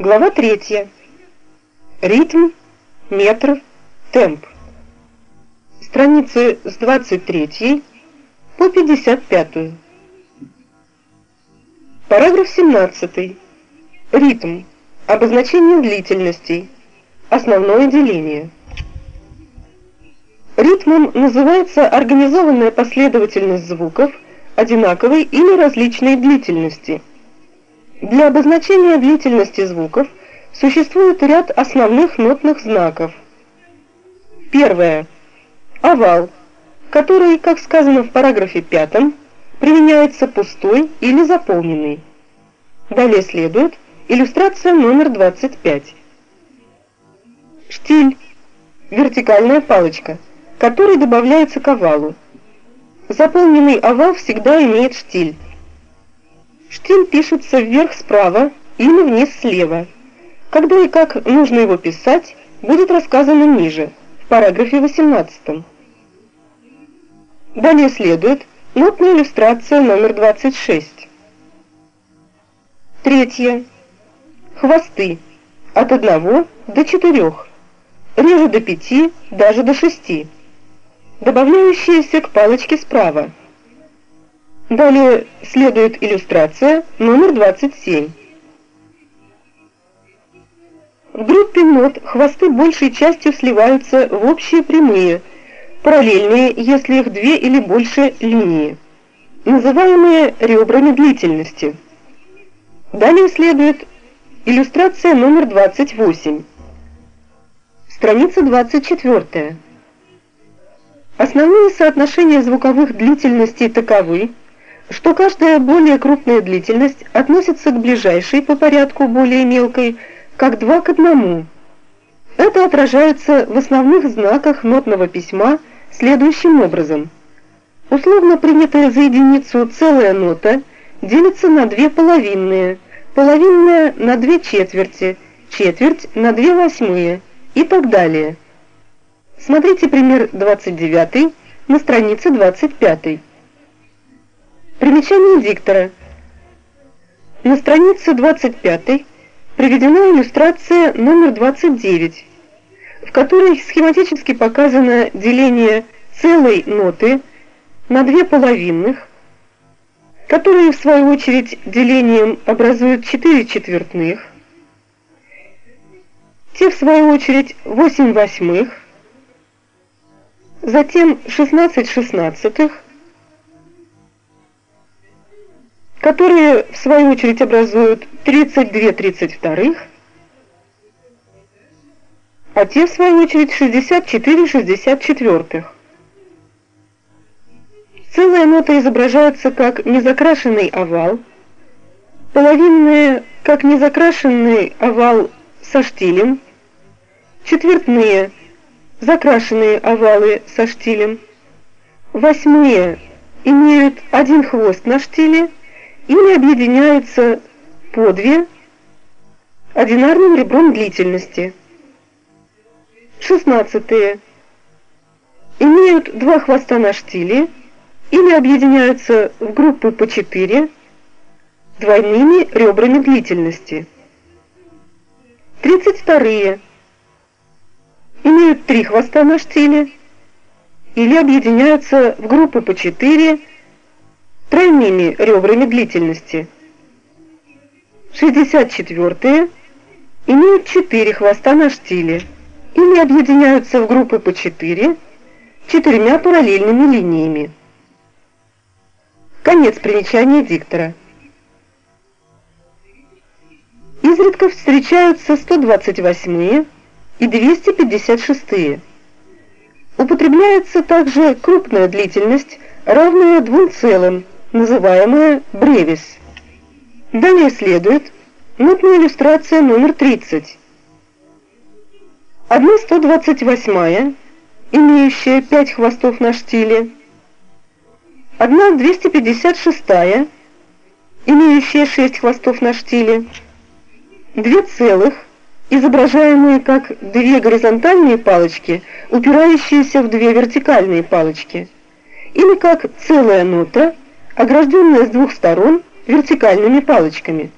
Глава 3. Ритм, метр, темп. Страницы с 23 по 55. Параграф 17. Ритм. Обозначение длительностей. Основное деление. Ритмом называется организованная последовательность звуков одинаковой или различной длительности – для обозначения длительности звуков существует ряд основных нотных знаков. Первое. Овал, который, как сказано в параграфе 5, применяется пустой или заполненный. Далее следует иллюстрация номер 25. Штиль. Вертикальная палочка, которой добавляется к овалу. Заполненный овал всегда имеет штиль. Штиль пишется вверх справа или вниз слева. Когда и как нужно его писать, будет рассказано ниже, в параграфе 18. Далее следует нотная иллюстрация номер 26. Третье. Хвосты. От 1 до 4. Реже до 5, даже до 6. Добавляющиеся к палочке справа. Далее следует иллюстрация номер 27. В группе нот хвосты большей частью сливаются в общие прямые, параллельные, если их две или больше линии, называемые ребрами длительности. Далее следует иллюстрация номер 28. Страница 24. Основные соотношения звуковых длительностей таковы, что каждая более крупная длительность относится к ближайшей по порядку более мелкой, как два к одному. Это отражается в основных знаках нотного письма следующим образом. Условно принятая за единицу целая нота делится на две половинные, половинная на две четверти, четверть на две восьмые и так далее. Смотрите пример 29 на странице 25. Примечание диктора. На странице 25 приведена иллюстрация номер 29, в которой схематически показано деление целой ноты на две половинных, которые в свою очередь делением образуют 4 четвертных, те в свою очередь 8 восьмых, затем 16 шестнадцатых, которые в свою очередь образуют 32 32, а те в свою очередь 64 64. Целая нота изображается как незакрашенный овал, половинные как незакрашенный овал со штилем, четвертные закрашенные овалы со штилем, восьмые имеют один хвост на штиле, или объединяются по две одинарным ребром длительности. Шестнадцатые имеют два хвоста на штиле или объединяются в группы по четыре двойными ребрами длительности. Тридцать вторые имеют три хвоста на штиле или объединяются в группы по четыре тройными ребрами длительности. 64-е имеют 4 хвоста на штиле или объединяются в группы по 4 четырьмя параллельными линиями. Конец примечания диктора. Изредка встречаются 128-е и 256-е. Употребляется также крупная длительность, равная двум целым, называемая бревис. Далее следует нотная иллюстрация номер 30. Одна 128, имеющая 5 хвостов на штиле. Одна 256, имеющая 6 хвостов на штиле. Две целых, изображаемые как две горизонтальные палочки, упирающиеся в две вертикальные палочки, или как целая нота – огражденная с двух сторон вертикальными палочками.